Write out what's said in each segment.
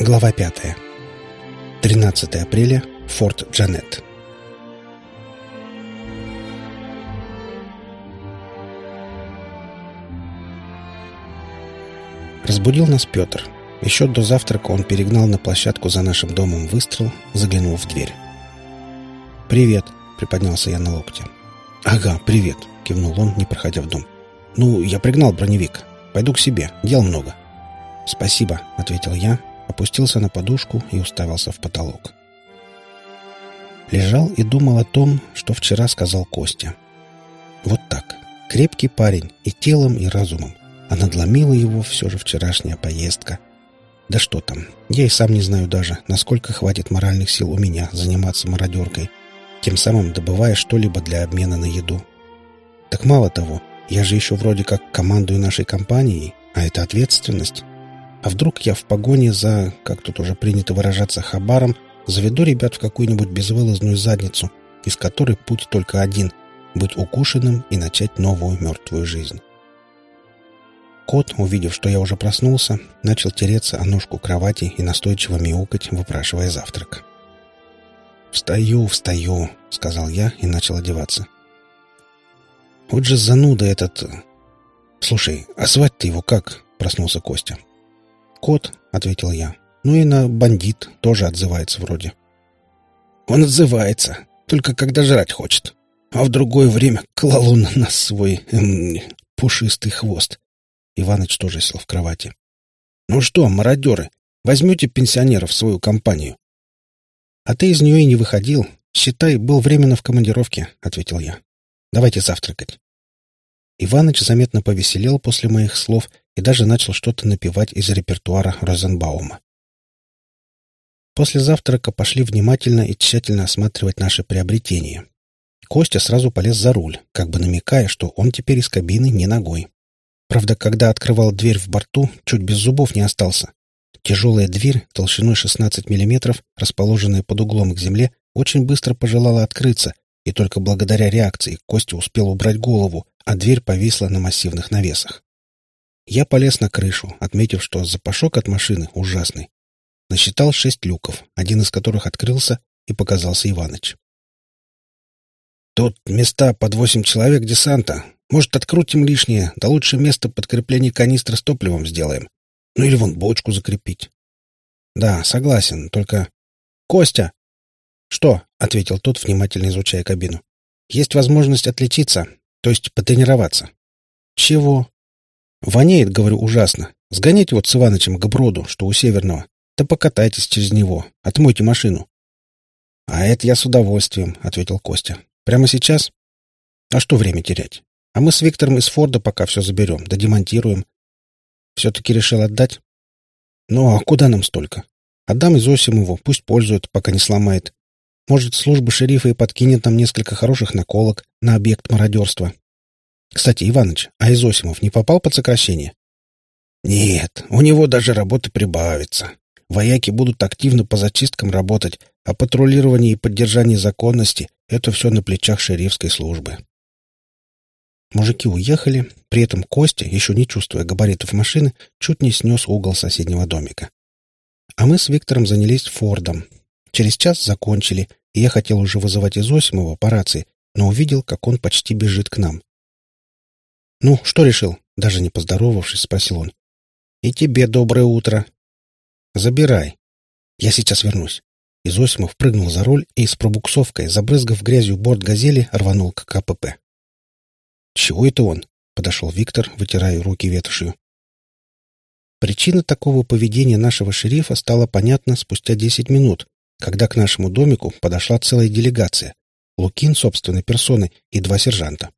Глава 5. 13 апреля. Форт Джанет. Разбудил нас Петр. Еще до завтрака он перегнал на площадку за нашим домом выстрел, заглянул в дверь. «Привет!» — приподнялся я на локте. «Ага, привет!» — кивнул он, не проходя в дом. «Ну, я пригнал броневик. Пойду к себе. Дел много». «Спасибо», — ответил я, опустился на подушку и уставился в потолок. Лежал и думал о том, что вчера сказал Костя. Вот так. Крепкий парень и телом, и разумом. А надломила его все же вчерашняя поездка. Да что там, я и сам не знаю даже, насколько хватит моральных сил у меня заниматься мародеркой, тем самым добывая что-либо для обмена на еду. Так мало того, я же еще вроде как командую нашей компанией, а это ответственность. А вдруг я в погоне за, как тут уже принято выражаться, хабаром, заведу ребят в какую-нибудь безвылазную задницу, из которой путь только один — быть укушенным и начать новую мертвую жизнь. Кот, увидев, что я уже проснулся, начал тереться о ножку кровати и настойчиво мяукать, выпрашивая завтрак. «Встаю, встаю», — сказал я и начал одеваться. «Вот же зануда этот...» «Слушай, а звать-то его как?» — проснулся Костя. «Кот», — ответил я. «Ну и на бандит тоже отзывается вроде». «Он отзывается, только когда жрать хочет. А в другое время клал он на свой эм, пушистый хвост». Иваныч тоже сел в кровати. «Ну что, мародеры, возьмете пенсионеров в свою компанию?» «А ты из нее и не выходил. Считай, был временно в командировке», — ответил я. «Давайте завтракать». Иваныч заметно повеселел после моих слов и даже начал что-то напевать из репертуара Розенбаума. После завтрака пошли внимательно и тщательно осматривать наши приобретения. Костя сразу полез за руль, как бы намекая, что он теперь из кабины не ногой. Правда, когда открывал дверь в борту, чуть без зубов не остался. Тяжелая дверь толщиной 16 мм, расположенная под углом к земле, очень быстро пожелала открыться, и только благодаря реакции Костя успел убрать голову, а дверь повисла на массивных навесах. Я полез на крышу, отметив, что запашок от машины ужасный. Насчитал шесть люков, один из которых открылся, и показался Иваныч. «Тут места под восемь человек десанта. Может, открутим лишнее, да лучше место подкрепления канистры с топливом сделаем. Ну или вон бочку закрепить». «Да, согласен, только...» «Костя!» «Что?» — ответил тот, внимательно изучая кабину. «Есть возможность отличиться, то есть потренироваться». «Чего?» «Воняет, говорю, ужасно. Сгоняйте вот с Иванычем к броду, что у Северного. Да покатайтесь через него. Отмойте машину». «А это я с удовольствием», — ответил Костя. «Прямо сейчас?» «А что время терять? А мы с Виктором из Форда пока все заберем, да демонтируем. Все-таки решил отдать?» «Ну, а куда нам столько? Отдам Изосимову, пусть пользует, пока не сломает. Может, служба шерифа и подкинет нам несколько хороших наколок на объект мародерства. Кстати, Иваныч, а Изосимов не попал под сокращение? Нет, у него даже работы прибавится. Вояки будут активно по зачисткам работать, а патрулирование и поддержание законности — это все на плечах шерифской службы. Мужики уехали, при этом Костя, еще не чувствуя габаритов машины, чуть не снес угол соседнего домика. А мы с Виктором занялись Фордом. Через час закончили, и я хотел уже вызывать Изосимова по рации, но увидел, как он почти бежит к нам. «Ну, что решил?» — даже не поздоровавшись, спросил он. «И тебе доброе утро». «Забирай. Я сейчас вернусь». Изосимов прыгнул за руль и с пробуксовкой, забрызгав грязью борт «Газели», рванул к КПП. «Чего это он?» — подошел Виктор, вытирая руки ветошью. Причина такого поведения нашего шерифа стала понятна спустя десять минут, когда к нашему домику подошла целая делегация. Лукин собственной персоной и два сержанта.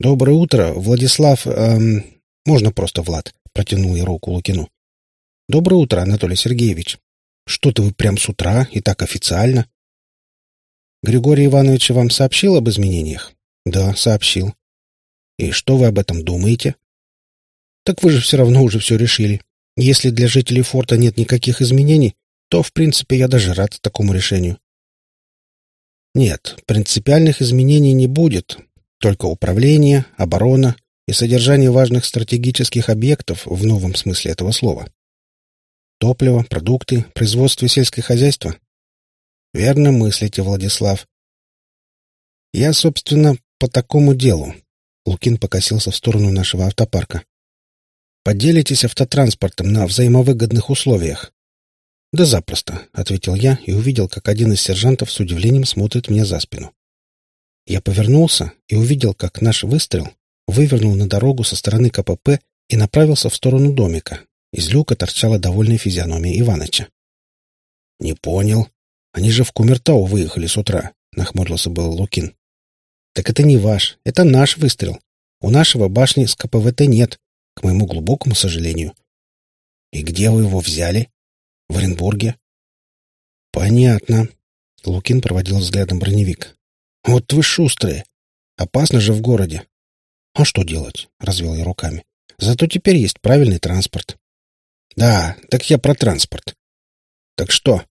«Доброе утро, Владислав... Эм, можно просто Влад?» — протянул я руку Лукину. «Доброе утро, Анатолий Сергеевич. Что-то вы прям с утра и так официально?» «Григорий Иванович вам сообщил об изменениях?» «Да, сообщил». «И что вы об этом думаете?» «Так вы же все равно уже все решили. Если для жителей форта нет никаких изменений, то, в принципе, я даже рад такому решению». «Нет, принципиальных изменений не будет, только управление, оборона и содержание важных стратегических объектов в новом смысле этого слова. Топливо, продукты, производство и сельское хозяйство? Верно мыслите, Владислав. Я, собственно, по такому делу. Лукин покосился в сторону нашего автопарка. Поделитесь автотранспортом на взаимовыгодных условиях. Да запросто, ответил я и увидел, как один из сержантов с удивлением смотрит мне за спину. Я повернулся и увидел, как наш выстрел вывернул на дорогу со стороны КПП и направился в сторону домика. Из люка торчала довольная физиономия Иваныча. «Не понял. Они же в Кумертау выехали с утра», — нахмурился был Лукин. «Так это не ваш, это наш выстрел. У нашего башни с КПВТ нет, к моему глубокому сожалению». «И где вы его взяли?» «В Оренбурге». «Понятно». Лукин проводил взглядом броневик. «Вот вы шустрые. Опасно же в городе. «А что делать?» — развел я руками. «Зато теперь есть правильный транспорт». «Да, так я про транспорт». «Так что?»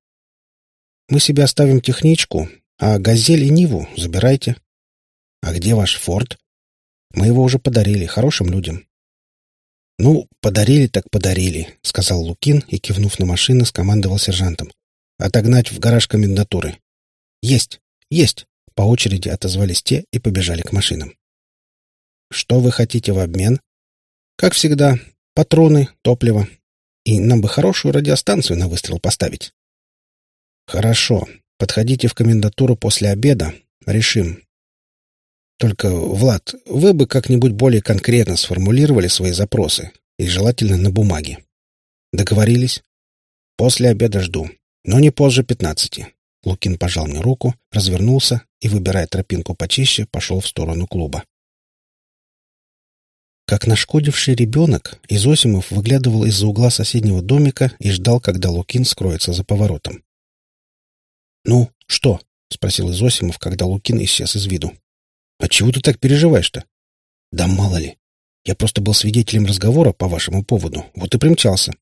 «Мы себе оставим техничку, а «Газель» и «Ниву» забирайте». «А где ваш «Форд»?» «Мы его уже подарили хорошим людям». «Ну, подарили так подарили», — сказал Лукин и, кивнув на машины, скомандовал сержантом. «Отогнать в гараж комендатуры». «Есть! Есть!» — по очереди отозвались те и побежали к машинам. Что вы хотите в обмен? Как всегда, патроны, топливо. И нам бы хорошую радиостанцию на выстрел поставить. Хорошо. Подходите в комендатуру после обеда. Решим. Только, Влад, вы бы как-нибудь более конкретно сформулировали свои запросы. И желательно на бумаге. Договорились? После обеда жду. Но не позже пятнадцати. Лукин пожал мне руку, развернулся и, выбирая тропинку почище, пошел в сторону клуба. Как нашкодивший ребенок, Изосимов выглядывал из-за угла соседнего домика и ждал, когда Лукин скроется за поворотом. «Ну, что?» — спросил Изосимов, когда Лукин исчез из виду. «А чего ты так переживаешь-то?» «Да мало ли. Я просто был свидетелем разговора по вашему поводу, вот и примчался».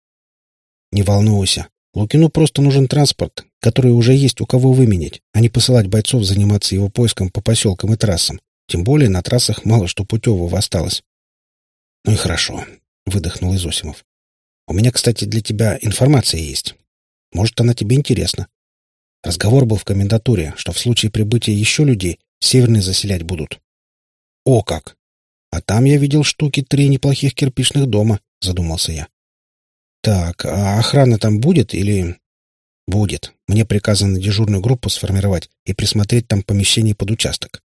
«Не волнуйся. Лукину просто нужен транспорт, который уже есть у кого выменять, а не посылать бойцов заниматься его поиском по поселкам и трассам. Тем более на трассах мало что путевого осталось. «Ну и хорошо», — выдохнул Изосимов. «У меня, кстати, для тебя информация есть. Может, она тебе интересна. Разговор был в комендатуре, что в случае прибытия еще людей северные заселять будут». «О как! А там я видел штуки три неплохих кирпичных дома», — задумался я. «Так, а охрана там будет или...» «Будет. Мне приказано дежурную группу сформировать и присмотреть там помещение под участок».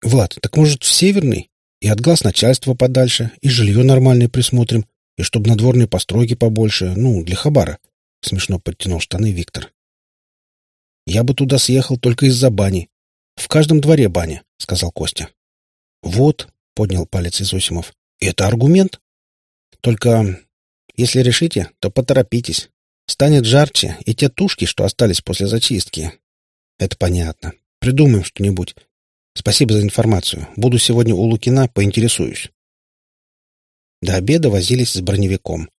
«Влад, так может, в Северный?» И от глаз начальства подальше, и жилье нормальное присмотрим, и чтобы надворные постройки побольше, ну, для хабара. Смешно подтянул штаны Виктор. Я бы туда съехал только из-за бани. В каждом дворе баня, сказал Костя. Вот, поднял палец Изосимов. Это аргумент. Только если решите, то поторопитесь. Станет жарче, и те тушки, что остались после зачистки. Это понятно. Придумаем что-нибудь. Спасибо за информацию. Буду сегодня у Лукина, поинтересуюсь. До обеда возились с броневиком.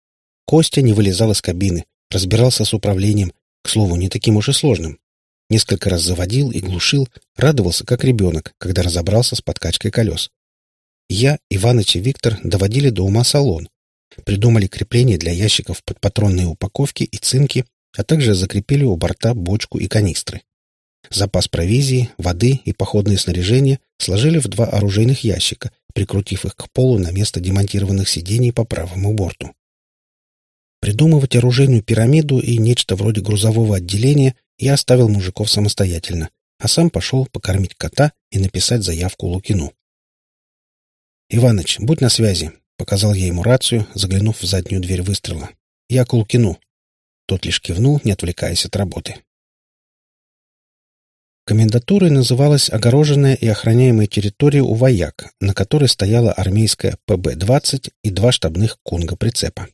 Костя не вылезал из кабины, разбирался с управлением, к слову, не таким уж и сложным. Несколько раз заводил и глушил, радовался как ребенок, когда разобрался с подкачкой колес. Я, Иваныч и Виктор доводили до ума салон. Придумали крепление для ящиков под патронные упаковки и цинки, а также закрепили у борта бочку и канистры. Запас провизии, воды и походное снаряжение сложили в два оружейных ящика, прикрутив их к полу на место демонтированных сидений по правому борту. Придумывать оружейную пирамиду и нечто вроде грузового отделения я оставил мужиков самостоятельно, а сам пошел покормить кота и написать заявку Лукину. «Иваныч, будь на связи», — показал я ему рацию, заглянув в заднюю дверь выстрела. «Я к Лукину». Тот лишь кивнул, не отвлекаясь от работы. Комендатурой называлась огороженная и охраняемая территория у вояк, на которой стояла армейская ПБ-20 и два штабных кунга-прицепа.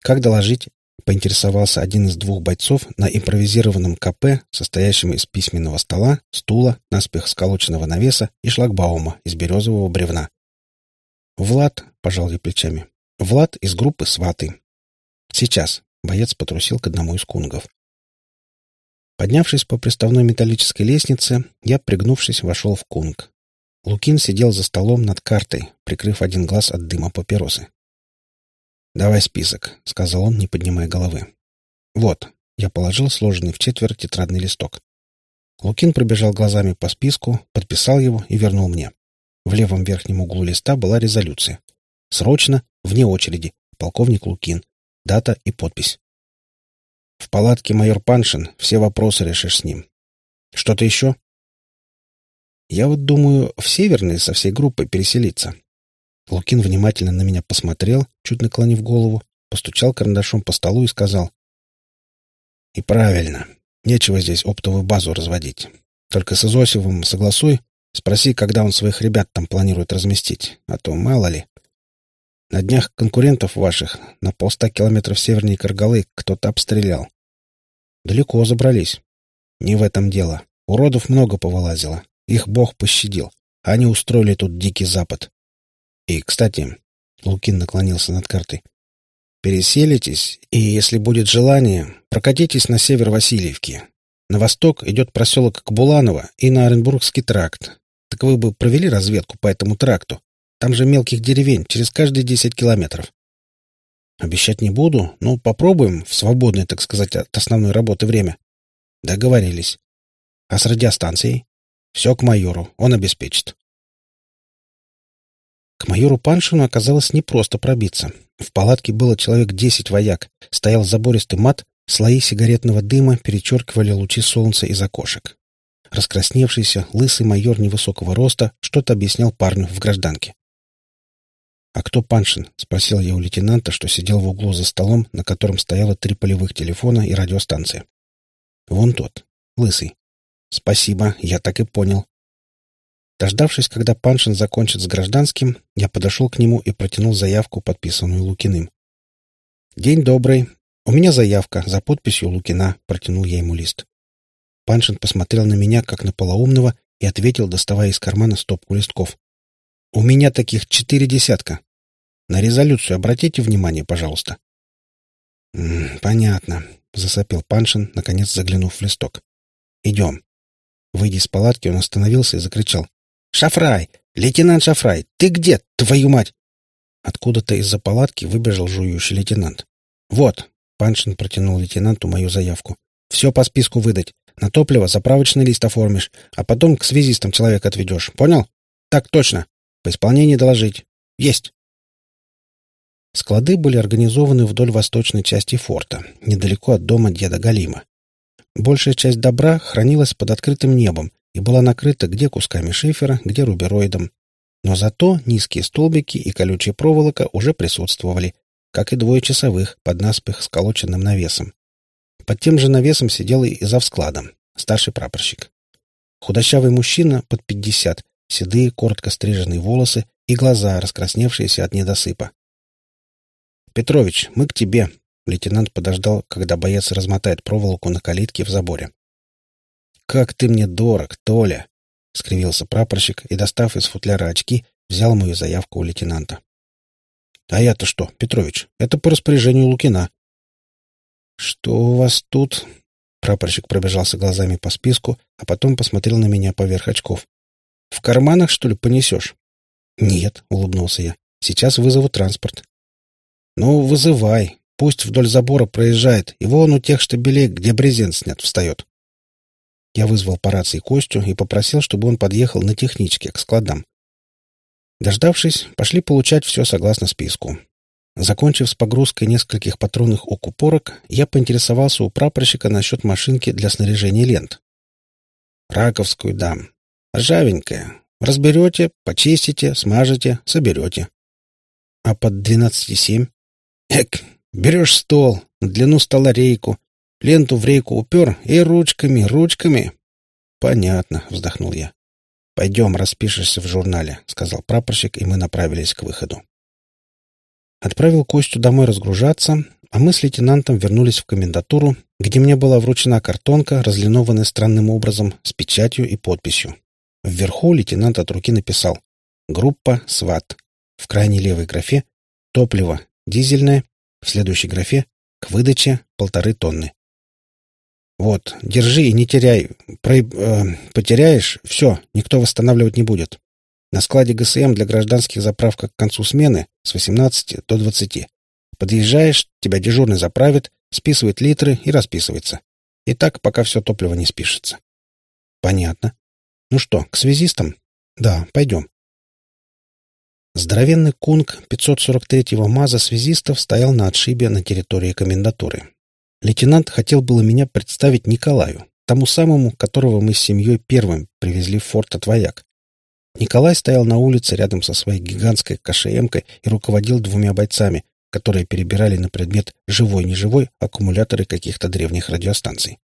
«Как доложить?» — поинтересовался один из двух бойцов на импровизированном КП, состоящем из письменного стола, стула, наспех сколоченного навеса и шлагбаума из березового бревна. «Влад», — пожал я плечами, — «Влад из группы «Сваты». «Сейчас», — боец потрусил к одному из кунгов. Поднявшись по приставной металлической лестнице, я, пригнувшись, вошел в кунг. Лукин сидел за столом над картой, прикрыв один глаз от дыма папиросы. «Давай список», — сказал он, не поднимая головы. «Вот», — я положил сложенный в четверть тетрадный листок. Лукин пробежал глазами по списку, подписал его и вернул мне. В левом верхнем углу листа была резолюция. Срочно, вне очереди, полковник Лукин. Дата и подпись. В палатке майор Паншин, все вопросы решишь с ним. Что-то еще? Я вот думаю, в Северный со всей группой переселиться. Лукин внимательно на меня посмотрел, чуть наклонив голову, постучал карандашом по столу и сказал. «И правильно. Нечего здесь оптовую базу разводить. Только с Изосевым согласуй, спроси, когда он своих ребят там планирует разместить, а то мало ли. На днях конкурентов ваших на полста километров севернее Каргалы кто-то обстрелял. Далеко забрались. Не в этом дело. Уродов много повылазило. Их бог пощадил. Они устроили тут дикий запад. И, кстати, Лукин наклонился над картой. Переселитесь, и, если будет желание, прокатитесь на север Васильевки. На восток идет проселок Кбуланово и на Оренбургский тракт. Так вы бы провели разведку по этому тракту. Там же мелких деревень через каждые десять километров. Обещать не буду, но попробуем в свободное, так сказать, от основной работы время. Договорились. А с радиостанцией? Все к майору, он обеспечит. К майору Паншину оказалось непросто пробиться. В палатке было человек десять вояк. Стоял забористый мат, слои сигаретного дыма перечеркивали лучи солнца из окошек. Раскрасневшийся, лысый майор невысокого роста что-то объяснял парню в гражданке. «А кто Паншин?» — спросил я у лейтенанта, что сидел в углу за столом, на котором стояло три полевых телефона и радиостанция. «Вон тот. Лысый». «Спасибо, я так и понял. Дождавшись, когда Паншин закончит с гражданским, я подошел к нему и протянул заявку, подписанную Лукиным. «День добрый. У меня заявка за подписью Лукина», — протянул я ему лист. Паншин посмотрел на меня, как на полоумного, и ответил, доставая из кармана стопку листков. «У меня таких четыре десятка. На резолюцию обратите внимание, пожалуйста». «М -м, «Понятно», — засопел Паншин, наконец заглянув в листок. «Идем». Выйдя из палатки, он остановился и закричал. «Шафрай! Лейтенант Шафрай! Ты где, твою мать?» Откуда-то из-за палатки выбежал жующий лейтенант. «Вот!» — Паншин протянул лейтенанту мою заявку. «Все по списку выдать. На топливо заправочный лист оформишь, а потом к связистам человека отведешь. Понял? Так точно. По исполнении доложить. Есть!» Склады были организованы вдоль восточной части форта, недалеко от дома деда Галима. Большая часть добра хранилась под открытым небом, и была накрыта где кусками шифера, где рубероидом. Но зато низкие столбики и колючая проволока уже присутствовали, как и двое часовых под наспех сколоченным навесом. Под тем же навесом сидел и завскладом, старший прапорщик. Худощавый мужчина под пятьдесят, седые, коротко стриженные волосы и глаза, раскрасневшиеся от недосыпа. «Петрович, мы к тебе!» Лейтенант подождал, когда боец размотает проволоку на калитке в заборе. «Как ты мне дорог, Толя!» — скривился прапорщик и, достав из футляра очки, взял мою заявку у лейтенанта. «А я-то что, Петрович? Это по распоряжению Лукина». «Что у вас тут?» Прапорщик пробежался глазами по списку, а потом посмотрел на меня поверх очков. «В карманах, что ли, понесешь?» «Нет», — улыбнулся я. «Сейчас вызову транспорт». «Ну, вызывай. Пусть вдоль забора проезжает, и вон у тех штабелей, где брезент снят, встает». Я вызвал по рации Костю и попросил, чтобы он подъехал на техничке к складам. Дождавшись, пошли получать все согласно списку. Закончив с погрузкой нескольких патронных окупорок, я поинтересовался у прапорщика насчет машинки для снаряжения лент. «Раковскую дам. Ржавенькая. Разберете, почистите, смажете, соберете». «А под двенадцати семь?» «Эк, берешь стол, длину стола рейку, Ленту в рейку упер и ручками, ручками. Понятно, вздохнул я. Пойдем, распишешься в журнале, сказал прапорщик, и мы направились к выходу. Отправил Костю домой разгружаться, а мы с лейтенантом вернулись в комендатуру, где мне была вручена картонка, разлинованная странным образом, с печатью и подписью. Вверху лейтенант от руки написал «Группа СВАТ». В крайней левой графе «Топливо дизельное», в следующей графе «К выдаче полторы тонны». Вот, держи и не теряй. Про... Э, потеряешь — все, никто восстанавливать не будет. На складе ГСМ для гражданских заправка к концу смены с 18 до 20. Подъезжаешь, тебя дежурный заправит, списывает литры и расписывается. И так, пока все топливо не спишется. Понятно. Ну что, к связистам? Да, пойдем. Здоровенный кунг 543-го МАЗа связистов стоял на отшибе на территории комендатуры. Лейтенант хотел было меня представить Николаю, тому самому, которого мы с семьей первым привезли в форт Отвояк. Николай стоял на улице рядом со своей гигантской КШМкой и руководил двумя бойцами, которые перебирали на предмет «живой-неживой» аккумуляторы каких-то древних радиостанций.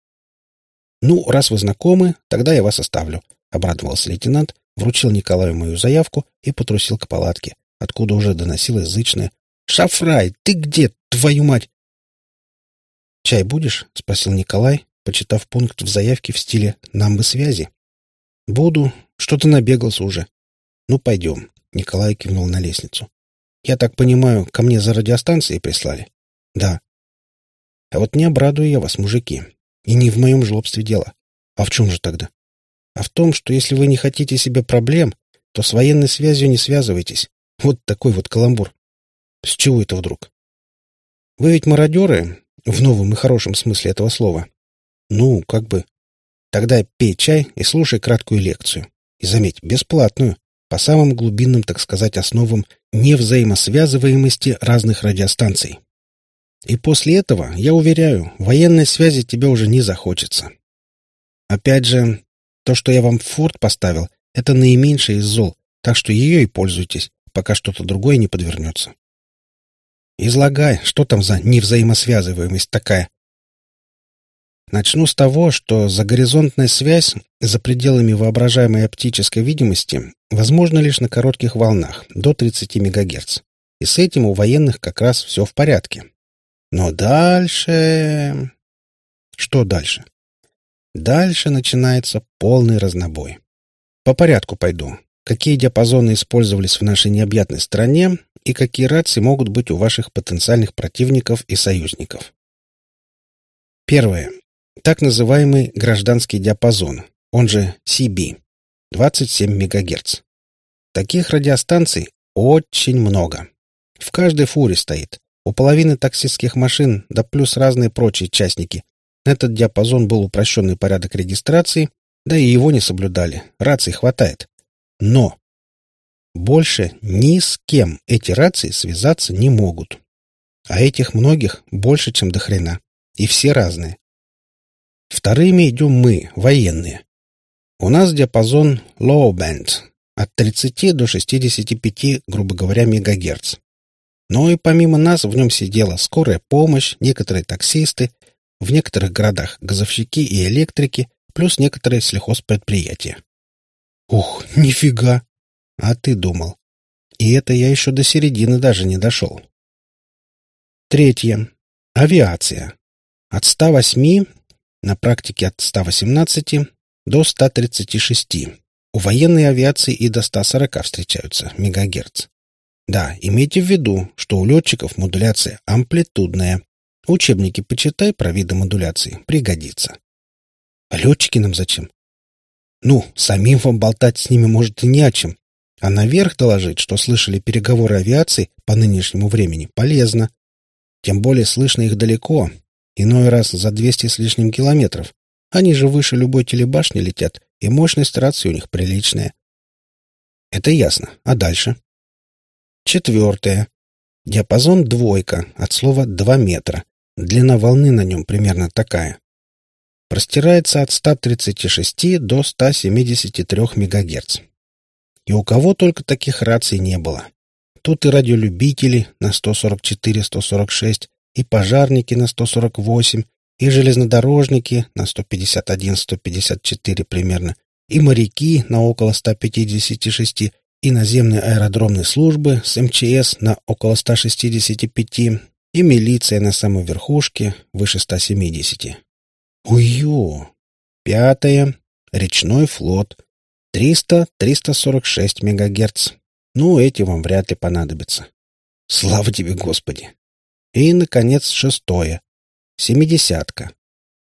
«Ну, раз вы знакомы, тогда я вас оставлю», — обрадовался лейтенант, вручил Николаю мою заявку и потрусил к палатке, откуда уже доносилось зычное «Шафрай, ты где, твою мать?» «Чай будешь?» — спросил Николай, почитав пункт в заявке в стиле «нам бы связи». «Буду. Что-то набегался уже». «Ну, пойдем». Николай кивнул на лестницу. «Я так понимаю, ко мне за радиостанцией прислали?» «Да». «А вот не обрадую я вас, мужики. И не в моем жлобстве дело. А в чем же тогда? А в том, что если вы не хотите себе проблем, то с военной связью не связывайтесь. Вот такой вот каламбур. С чего это вдруг? Вы ведь мародеры, в новом и хорошем смысле этого слова. Ну, как бы. Тогда пей чай и слушай краткую лекцию. И заметь, бесплатную, по самым глубинным, так сказать, основам невзаимосвязываемости разных радиостанций. И после этого, я уверяю, военной связи тебе уже не захочется. Опять же, то, что я вам в форт поставил, это наименьшее из зол, так что ее и пользуйтесь, пока что-то другое не подвернется. Излагай, что там за невзаимосвязываемость такая? Начну с того, что загоризонтная связь за пределами воображаемой оптической видимости возможна лишь на коротких волнах, до 30 МГц. И с этим у военных как раз все в порядке. Но дальше... Что дальше? Дальше начинается полный разнобой. По порядку пойду. Какие диапазоны использовались в нашей необъятной стране и какие рации могут быть у ваших потенциальных противников и союзников. Первое так называемый гражданский диапазон, он же CB, 27 МГц. Таких радиостанций очень много. В каждой фуре стоит. У половины таксистских машин, да плюс разные прочие частники. Этот диапазон был упрощенный порядок регистрации, да и его не соблюдали. Раций хватает. Но больше ни с кем эти рации связаться не могут. А этих многих больше, чем до хрена. И все разные. Вторыми идем мы, военные. У нас диапазон low band от 30 до 65, грубо говоря, мегагерц. Но и помимо нас в нем сидела скорая помощь, некоторые таксисты, в некоторых городах газовщики и электрики, плюс некоторые сельхозпредприятия. Ух, нифига! А ты думал. И это я еще до середины даже не дошел. Третье. Авиация. От 108 на практике от 118 до 136. У военной авиации и до 140 встречаются мегагерц. Да, имейте в виду, что у летчиков модуляция амплитудная. Учебники почитай про виды модуляции, пригодится. А летчики нам зачем? Ну, самим вам болтать с ними может и не о чем. А наверх доложить, что слышали переговоры авиации по нынешнему времени, полезно. Тем более слышно их далеко, Иной раз за 200 с лишним километров. Они же выше любой телебашни летят, и мощность рации у них приличная. Это ясно. А дальше? Четвертое. Диапазон двойка, от слова «два метра». Длина волны на нем примерно такая. Простирается от 136 до 173 МГц. И у кого только таких раций не было. Тут и радиолюбители на 144-146, и пожарники на 148, и железнодорожники на 151-154 примерно, и моряки на около 156, и наземные аэродромные службы с МЧС на около 165, и милиция на самой верхушке выше 170. Уйо! Пятое. Речной флот. 300-346 МГц. Ну, эти вам вряд ли понадобятся. Слава тебе, Господи! И, наконец, шестое. Семидесятка.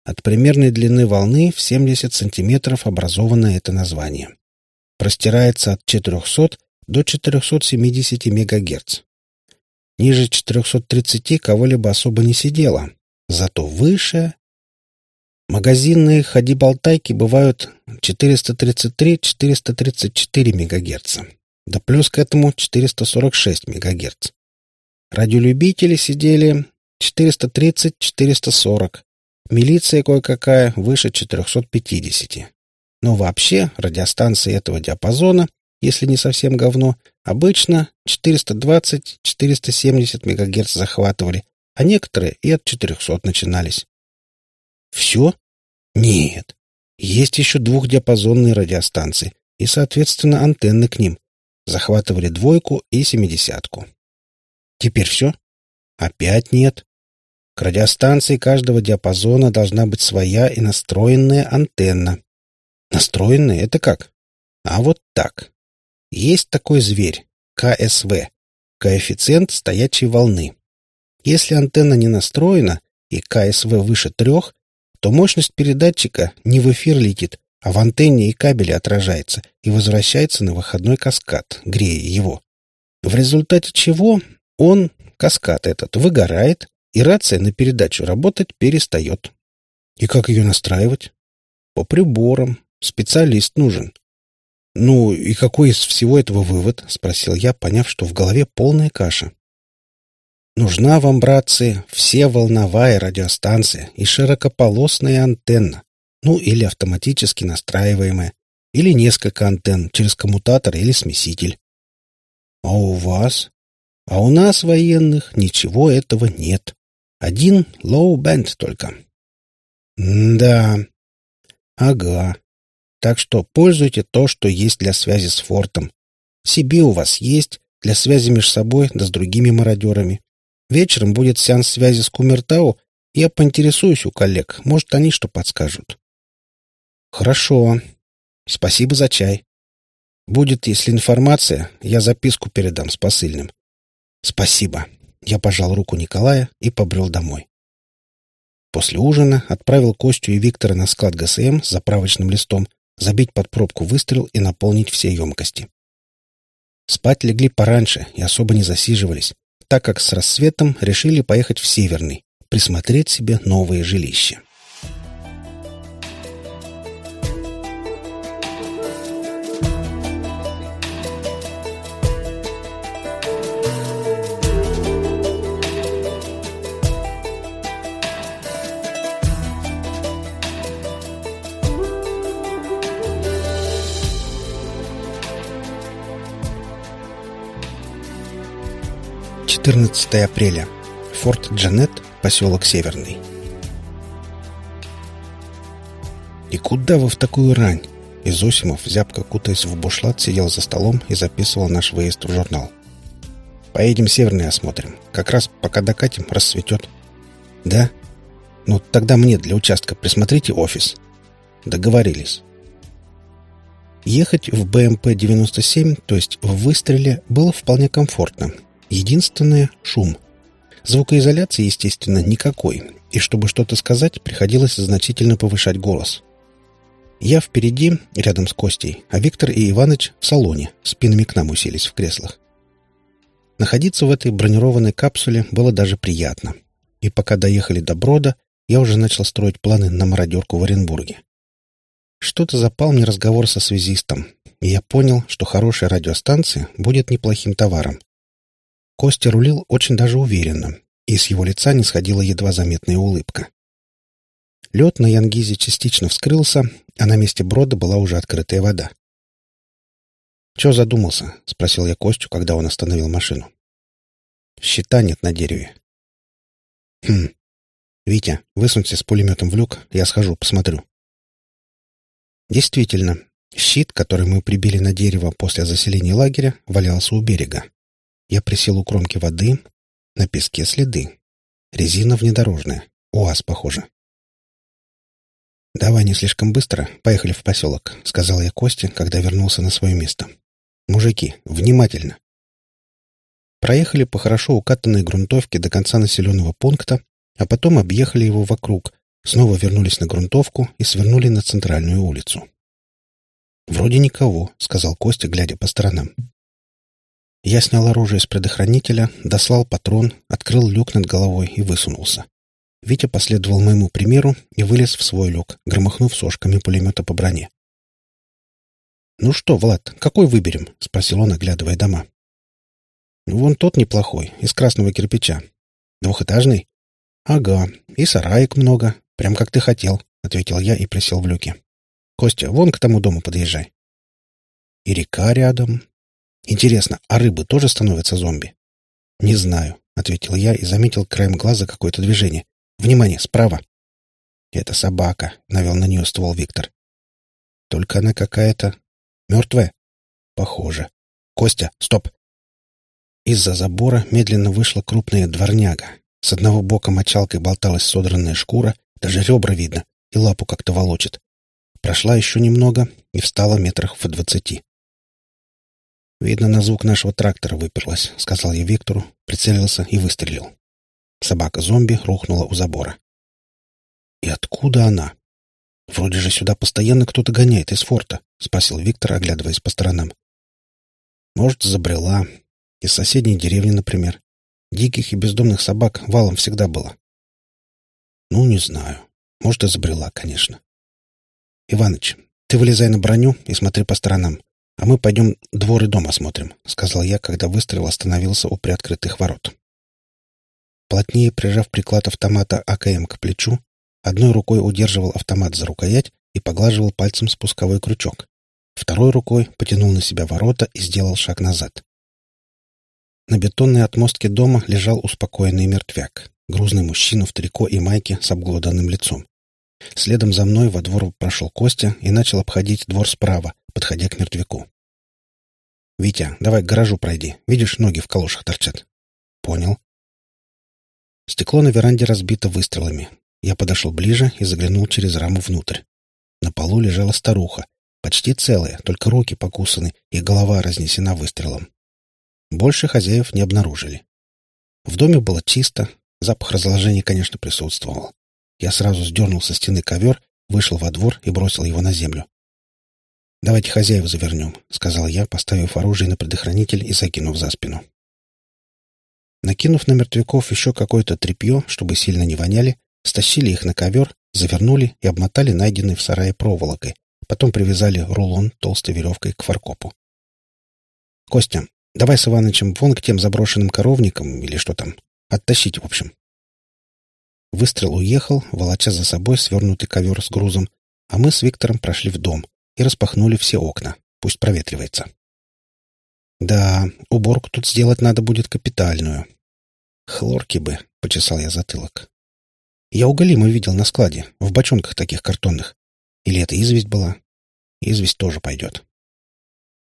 От примерной длины волны в 70 сантиметров образовано это название. Простирается от 400 до 470 МГц. Ниже 430 кого-либо особо не сидело. Зато выше... Магазинные ходи-болтайки бывают 433-434 МГц. Да плюс к этому 446 МГц. Радиолюбители сидели 430-440. Милиция кое-какая выше 450. Но вообще радиостанции этого диапазона, если не совсем говно, обычно 420-470 МГц захватывали, а некоторые и от 400 начинались. Все? Нет. Есть еще двухдиапазонные радиостанции и, соответственно, антенны к ним. Захватывали двойку и семидесятку. Теперь все? Опять нет. К радиостанции каждого диапазона должна быть своя и настроенная антенна. Настроенная — это как? А вот так. Есть такой зверь — КСВ — коэффициент стоячей волны. Если антенна не настроена и КСВ выше трех, то мощность передатчика не в эфир летит, а в антенне и кабеле отражается и возвращается на выходной каскад, грея его. В результате чего он, каскад этот, выгорает, и рация на передачу работать перестает. И как ее настраивать? По приборам. Специалист нужен. «Ну и какой из всего этого вывод?» — спросил я, поняв, что в голове полная каша. «Нужна вам, братцы, всеволновая радиостанция и широкополосная антенна, ну или автоматически настраиваемая, или несколько антенн через коммутатор или смеситель. А у вас? А у нас, военных, ничего этого нет. Один low-band только. Да. Ага. Так что пользуйте то, что есть для связи с фортом. Себе у вас есть, для связи между собой да с другими мародерами. Вечером будет сеанс связи с Кумертау, я поинтересуюсь у коллег, может, они что подскажут. Хорошо. Спасибо за чай. Будет, если информация, я записку передам с посыльным. Спасибо. Я пожал руку Николая и побрел домой. После ужина отправил Костю и Виктора на склад ГСМ с заправочным листом, забить под пробку выстрел и наполнить все емкости. Спать легли пораньше и особо не засиживались, так как с рассветом решили поехать в Северный, присмотреть себе новое жилище. 14 апреля. Форт Джанет, поселок Северный. «И куда вы в такую рань?» Изосимов, зябко кутаясь в бушлат, сидел за столом и записывал наш выезд в журнал. «Поедем Северный осмотрим. Как раз пока докатим, рассветет». «Да? Ну, тогда мне для участка присмотрите офис». «Договорились». Ехать в БМП-97, то есть в выстреле, было вполне комфортно, Единственное — шум. Звукоизоляции, естественно, никакой, и чтобы что-то сказать, приходилось значительно повышать голос. Я впереди, рядом с Костей, а Виктор и Иваныч в салоне, спинами к нам уселись в креслах. Находиться в этой бронированной капсуле было даже приятно. И пока доехали до Брода, я уже начал строить планы на мародерку в Оренбурге. Что-то запал мне разговор со связистом, и я понял, что хорошая радиостанция будет неплохим товаром. Костя рулил очень даже уверенно, и с его лица не сходила едва заметная улыбка. Лед на Янгизе частично вскрылся, а на месте брода была уже открытая вода. «Чего задумался?» — спросил я Костю, когда он остановил машину. «Щита нет на дереве». «Хм. Витя, высунься с пулеметом в люк, я схожу, посмотрю». Действительно, щит, который мы прибили на дерево после заселения лагеря, валялся у берега. Я присел у кромки воды. На песке следы. Резина внедорожная. УАЗ, похоже. «Давай не слишком быстро. Поехали в поселок», — сказал я Косте, когда вернулся на свое место. «Мужики, внимательно!» Проехали по хорошо укатанной грунтовке до конца населенного пункта, а потом объехали его вокруг, снова вернулись на грунтовку и свернули на центральную улицу. «Вроде никого», — сказал Костя, глядя по сторонам. Я снял оружие из предохранителя, дослал патрон, открыл люк над головой и высунулся. Витя последовал моему примеру и вылез в свой люк, громыхнув сошками пулемета по броне. «Ну что, Влад, какой выберем?» — спросил он, оглядывая дома. «Вон тот неплохой, из красного кирпича. Двухэтажный?» «Ага, и сараек много, прям как ты хотел», — ответил я и присел в люке. «Костя, вон к тому дому подъезжай». «И река рядом. Интересно, а рыбы тоже становятся зомби?» «Не знаю», — ответил я и заметил краем глаза какое-то движение. «Внимание, справа!» «Это собака», — навел на нее ствол Виктор. «Только она какая-то Мертвая? Похоже. Костя, стоп! Из-за забора медленно вышла крупная дворняга. С одного бока мочалкой болталась содранная шкура, даже ребра видно, и лапу как-то волочит. Прошла еще немного и встала метрах в двадцати. «Видно, на звук нашего трактора выперлась», — сказал я Виктору, прицелился и выстрелил. Собака-зомби рухнула у забора. «И откуда она?» «Вроде же сюда постоянно кто-то гоняет из форта», — спросил Виктор, оглядываясь по сторонам. «Может, забрела. Из соседней деревни, например. Диких и бездомных собак валом всегда было». «Ну, не знаю. Может, и забрела, конечно». «Иваныч, ты вылезай на броню и смотри по сторонам, а мы пойдем двор и дом осмотрим», — сказал я, когда выстрел остановился у приоткрытых ворот. Плотнее прижав приклад автомата АКМ к плечу, Одной рукой удерживал автомат за рукоять и поглаживал пальцем спусковой крючок. Второй рукой потянул на себя ворота и сделал шаг назад. На бетонной отмостке дома лежал успокоенный мертвяк, грузный мужчина в трико и майке с обглоданным лицом. Следом за мной во двор прошел Костя и начал обходить двор справа, подходя к мертвяку. «Витя, давай к гаражу пройди. Видишь, ноги в калошах торчат». «Понял». Стекло на веранде разбито выстрелами. Я подошел ближе и заглянул через раму внутрь. На полу лежала старуха, почти целая, только руки покусаны и голова разнесена выстрелом. Больше хозяев не обнаружили. В доме было чисто, запах разложения, конечно, присутствовал. Я сразу сдернул со стены ковер, вышел во двор и бросил его на землю. «Давайте хозяев завернем», — сказал я, поставив оружие на предохранитель и закинув за спину. Накинув на мертвяков еще какое-то тряпье, чтобы сильно не воняли, Стащили их на ковер, завернули и обмотали найденной в сарае проволокой. Потом привязали рулон толстой веревкой к фаркопу. «Костя, давай с Иванычем вон к тем заброшенным коровникам или что там. Оттащить, в общем». Выстрел уехал, волоча за собой свернутый ковер с грузом, а мы с Виктором прошли в дом и распахнули все окна. Пусть проветривается. Да, уборку тут сделать надо будет капитальную. Хлорки бы, — почесал я затылок. Я у Галима видел на складе, в бочонках таких картонных. Или это известь была? Известь тоже пойдет.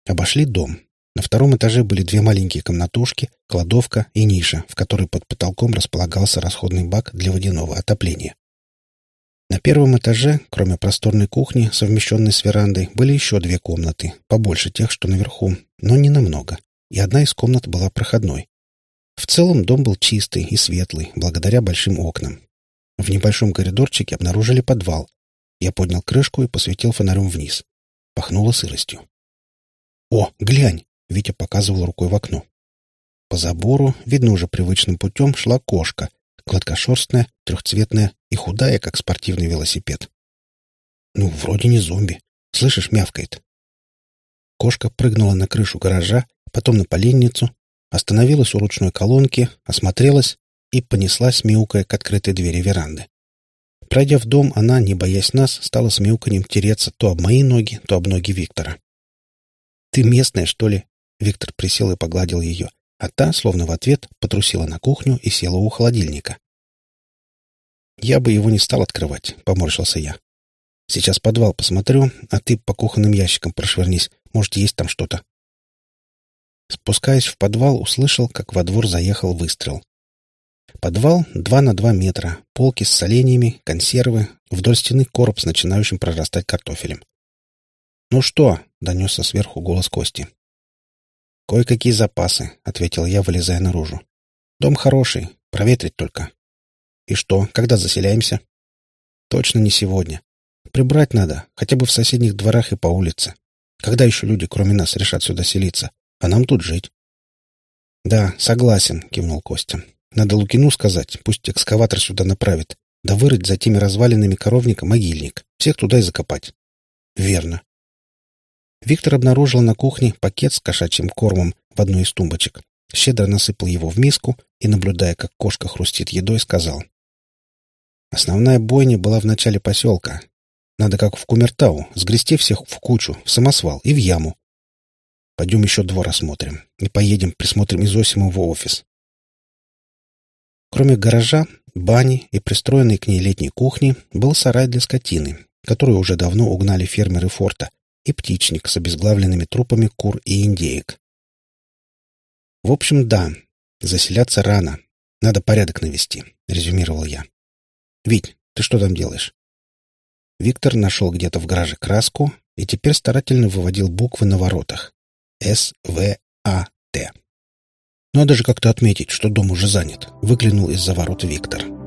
Обошли дом. На втором этаже были две маленькие комнатушки, кладовка и ниша, в которой под потолком располагался расходный бак для водяного отопления. На первом этаже, кроме просторной кухни, совмещенной с верандой, были еще две комнаты, побольше тех, что наверху, но не намного, и одна из комнат была проходной. В целом дом был чистый и светлый, благодаря большим окнам, в небольшом коридорчике обнаружили подвал. Я поднял крышку и посветил фонарем вниз. Пахнуло сыростью. «О, глянь!» — Витя показывал рукой в окно. По забору, видно уже привычным путем, шла кошка, гладкошерстная, трехцветная и худая, как спортивный велосипед. Ну, вроде не зомби. Слышишь, мявкает. Кошка прыгнула на крышу гаража, потом на поленницу, остановилась у ручной колонки, осмотрелась и понеслась, мяукая к открытой двери веранды. Пройдя в дом, она, не боясь нас, стала с мяуканьем тереться то об мои ноги, то об ноги Виктора. «Ты местная, что ли?» Виктор присел и погладил ее, а та, словно в ответ, потрусила на кухню и села у холодильника. «Я бы его не стал открывать», — поморщился я. «Сейчас подвал посмотрю, а ты по кухонным ящикам прошвырнись. Может, есть там что-то». Спускаясь в подвал, услышал, как во двор заехал выстрел. Подвал два на два метра, полки с соленьями, консервы, вдоль стены короб с начинающим прорастать картофелем. «Ну что?» — донесся сверху голос Кости. «Кое-какие запасы», — ответил я, вылезая наружу. «Дом хороший, проветрить только». «И что, когда заселяемся?» «Точно не сегодня. Прибрать надо, хотя бы в соседних дворах и по улице. Когда еще люди, кроме нас, решат сюда селиться? А нам тут жить. Да, согласен, кивнул Костя. Надо Лукину сказать, пусть экскаватор сюда направит. Да вырыть за теми развалинами коровника могильник. Всех туда и закопать. Верно. Виктор обнаружил на кухне пакет с кошачьим кормом в одной из тумбочек. Щедро насыпал его в миску и, наблюдая, как кошка хрустит едой, сказал. Основная бойня была в начале поселка. Надо, как в Кумертау, сгрести всех в кучу, в самосвал и в яму. Пойдем еще двор осмотрим. И поедем, присмотрим Изосимову офис. Кроме гаража, бани и пристроенной к ней летней кухни, был сарай для скотины, которую уже давно угнали фермеры форта, и птичник с обезглавленными трупами кур и индеек. В общем, да, заселяться рано. Надо порядок навести, резюмировал я. Вить, ты что там делаешь? Виктор нашел где-то в гараже краску и теперь старательно выводил буквы на воротах. С, В, А, Т. Надо же как-то отметить, что дом уже занят, выглянул из-за ворот Виктор.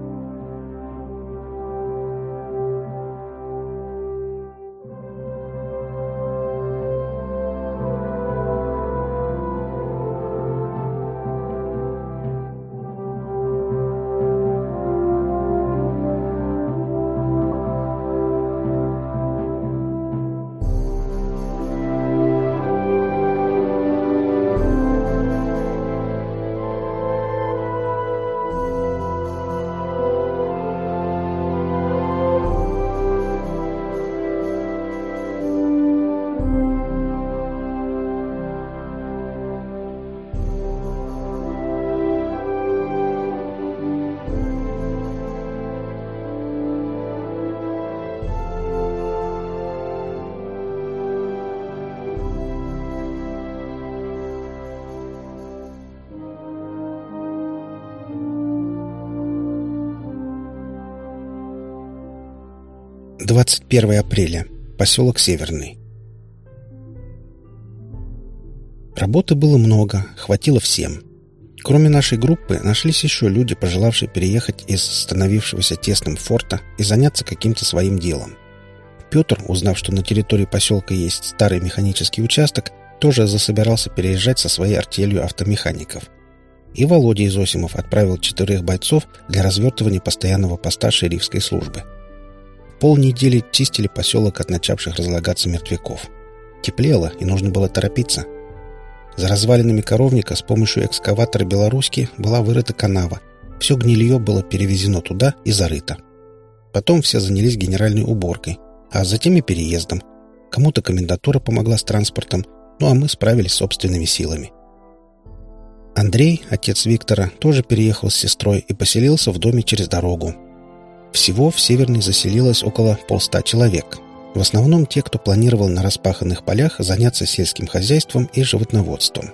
21 апреля. Поселок Северный. Работы было много, хватило всем. Кроме нашей группы, нашлись еще люди, пожелавшие переехать из становившегося тесным форта и заняться каким-то своим делом. Петр, узнав, что на территории поселка есть старый механический участок, тоже засобирался переезжать со своей артелью автомехаников. И Володя Изосимов отправил четырех бойцов для развертывания постоянного поста шерифской службы – Полнедели чистили поселок от начавших разлагаться мертвяков. Теплело, и нужно было торопиться. За развалинами коровника с помощью экскаватора «Белорусски» была вырыта канава. Все гнилье было перевезено туда и зарыто. Потом все занялись генеральной уборкой, а затем и переездом. Кому-то комендатура помогла с транспортом, ну а мы справились собственными силами. Андрей, отец Виктора, тоже переехал с сестрой и поселился в доме через дорогу, всего в Северной заселилось около полста человек. В основном те, кто планировал на распаханных полях заняться сельским хозяйством и животноводством.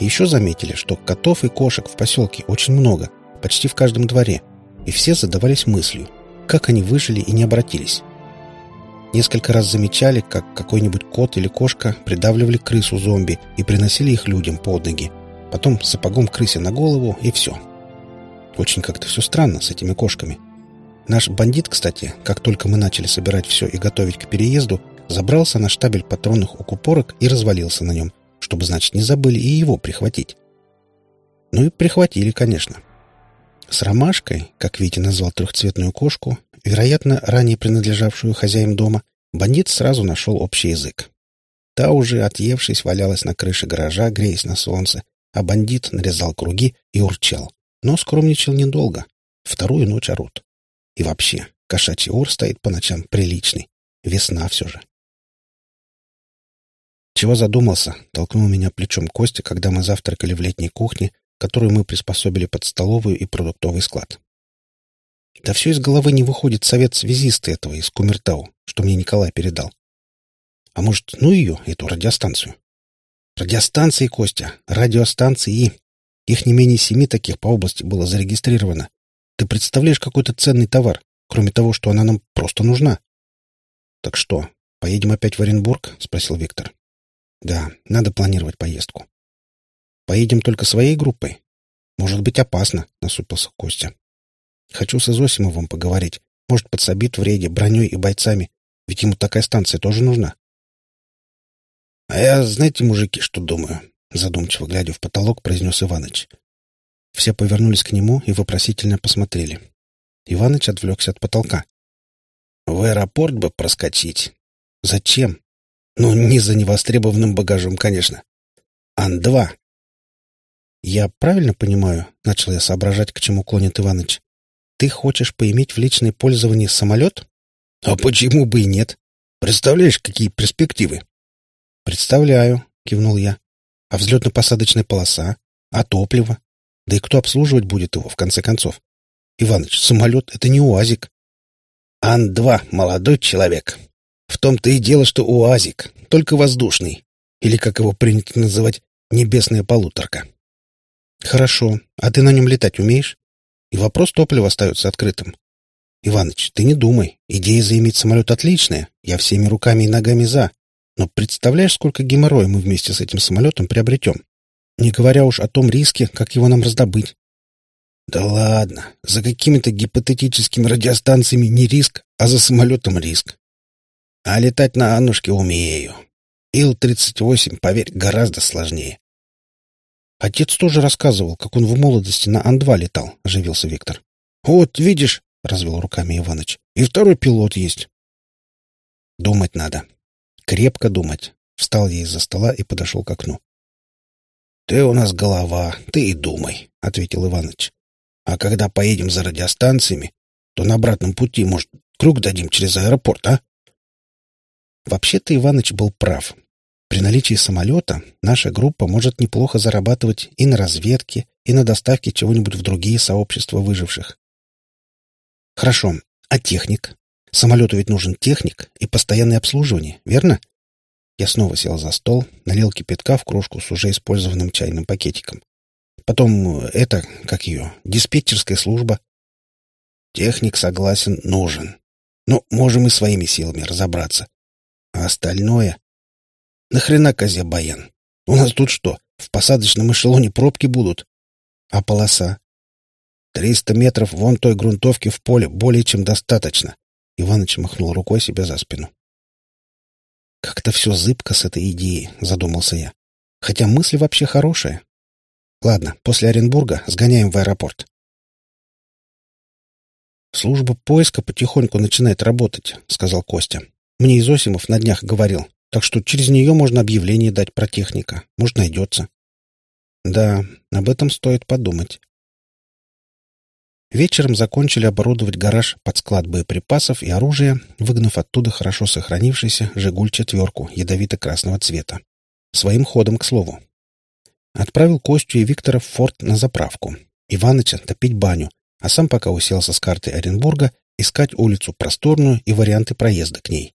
Еще заметили, что котов и кошек в поселке очень много, почти в каждом дворе, и все задавались мыслью, как они выжили и не обратились. Несколько раз замечали, как какой-нибудь кот или кошка придавливали крысу зомби и приносили их людям под ноги. Потом сапогом крысе на голову и все. Очень как-то все странно с этими кошками. Наш бандит, кстати, как только мы начали собирать все и готовить к переезду, забрался на штабель патронных укупорок и развалился на нем, чтобы, значит, не забыли и его прихватить. Ну и прихватили, конечно. С ромашкой, как Витя назвал трехцветную кошку, вероятно, ранее принадлежавшую хозяин дома, бандит сразу нашел общий язык. Та уже, отъевшись, валялась на крыше гаража, греясь на солнце, а бандит нарезал круги и урчал. Но скромничал недолго. Вторую ночь орут. И вообще, кошачий ор стоит по ночам приличный. Весна все же. «Чего задумался?» — толкнул меня плечом Костя, когда мы завтракали в летней кухне, которую мы приспособили под столовую и продуктовый склад. Да все из головы не выходит совет связиста этого из Кумертау, что мне Николай передал. А может, ну ее, эту радиостанцию? Радиостанции, Костя, радиостанции. Их не менее семи таких по области было зарегистрировано. Ты представляешь какой-то ценный товар, кроме того, что она нам просто нужна. Так что, поедем опять в Оренбург? спросил Виктор. Да, надо планировать поездку. Поедем только своей группой. Может быть опасно, насупился Костя. Хочу с Изосимовым поговорить. Может, подсобит в рейде броней и бойцами. Ведь ему такая станция тоже нужна. А я, знаете, мужики, что думаю? задумчиво глядя в потолок, произнес Иваныч. Все повернулись к нему и вопросительно посмотрели. Иваныч отвлекся от потолка. «В аэропорт бы проскочить». «Зачем?» «Ну, не за невостребованным багажом, конечно. Ан-2». «Я правильно понимаю?» — начал я соображать, к чему клонит Иваныч. «Ты хочешь поиметь в личное пользование самолет?» «А почему бы и нет? Представляешь, какие перспективы?» «Представляю», — кивнул я. «А взлетно-посадочная полоса? А топливо? Да и кто обслуживать будет его, в конце концов? Иваныч, самолет — это не УАЗик. Ан-2, молодой человек. В том-то и дело, что УАЗик, только воздушный. Или, как его принято называть, небесная полуторка. Хорошо. А ты на нем летать умеешь? И вопрос топлива остается открытым. Иваныч, ты не думай. Идея заиметь самолет отличная. Я всеми руками и ногами за. Но представляешь, сколько геморроя мы вместе с этим самолетом приобретем? Не говоря уж о том риске, как его нам раздобыть. Да ладно, за какими-то гипотетическими радиостанциями не риск, а за самолетом риск. А летать на Аннушке умею. Ил-38, поверь, гораздо сложнее. Отец тоже рассказывал, как он в молодости на Ан-2 летал, — оживился Виктор. Вот, видишь, — развел руками Иваныч, — и второй пилот есть. Думать надо. Крепко думать. Встал я из-за стола и подошел к окну. «Ты у нас голова, ты и думай», — ответил Иваныч. «А когда поедем за радиостанциями, то на обратном пути, может, круг дадим через аэропорт, а?» Вообще-то Иваныч был прав. При наличии самолета наша группа может неплохо зарабатывать и на разведке, и на доставке чего-нибудь в другие сообщества выживших. Хорошо, а техник? Самолету ведь нужен техник и постоянное обслуживание, верно? Я снова сел за стол, налил кипятка в кружку с уже использованным чайным пакетиком. Потом э, это, как ее, диспетчерская служба. Техник согласен, нужен. Но можем и своими силами разобраться. А остальное... Нахрена козе баян? У нас тут что, в посадочном эшелоне пробки будут? А полоса? Триста метров вон той грунтовки в поле более чем достаточно. Иваныч махнул рукой себе за спину. Как-то все зыбко с этой идеей, задумался я. Хотя мысль вообще хорошая. Ладно, после Оренбурга сгоняем в аэропорт. Служба поиска потихоньку начинает работать, сказал Костя. Мне Изосимов на днях говорил, так что через нее можно объявление дать про техника. Может, найдется. Да, об этом стоит подумать. Вечером закончили оборудовать гараж под склад боеприпасов и оружия, выгнав оттуда хорошо сохранившийся «Жигуль-четверку» ядовито-красного цвета. Своим ходом, к слову. Отправил Костю и Виктора в форт на заправку. Иваныча топить баню, а сам пока уселся с картой Оренбурга искать улицу просторную и варианты проезда к ней.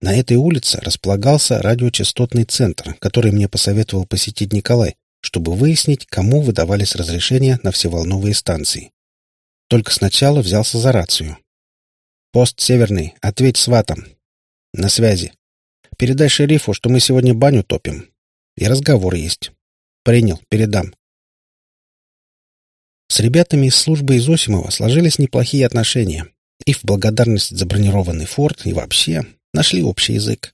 На этой улице располагался радиочастотный центр, который мне посоветовал посетить Николай, чтобы выяснить, кому выдавались разрешения на всеволновые станции. Только сначала взялся за рацию. «Пост Северный, ответь сватам. На связи. Передай шерифу, что мы сегодня баню топим. И разговор есть. Принял, передам». С ребятами из службы Изосимова сложились неплохие отношения. И в благодарность за бронированный форт, и вообще нашли общий язык.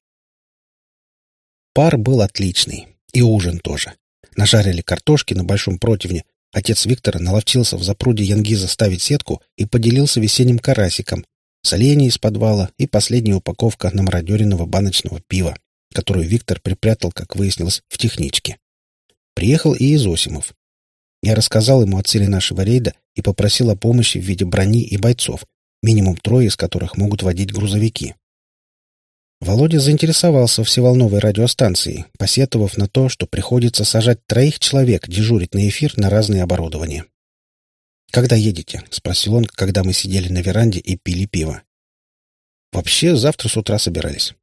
Пар был отличный. И ужин тоже. Нажарили картошки на большом противне, Отец Виктора наловчился в запруде Янгиза ставить сетку и поделился весенним карасиком, соленье из подвала и последняя упаковка намародеренного баночного пива, которую Виктор припрятал, как выяснилось, в техничке. Приехал и Изосимов. Я рассказал ему о цели нашего рейда и попросил о помощи в виде брони и бойцов, минимум трое из которых могут водить грузовики. Володя заинтересовался всеволновой радиостанцией, посетовав на то, что приходится сажать троих человек дежурить на эфир на разные оборудования. «Когда едете?» — спросил он, когда мы сидели на веранде и пили пиво. «Вообще, завтра с утра собирались».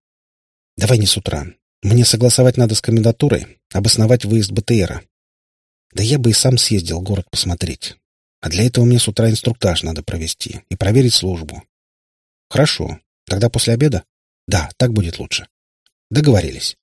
«Давай не с утра. Мне согласовать надо с комендатурой, обосновать выезд БТРа. Да я бы и сам съездил город посмотреть. А для этого мне с утра инструктаж надо провести и проверить службу». «Хорошо. Тогда после обеда?» Да, так будет лучше. Договорились.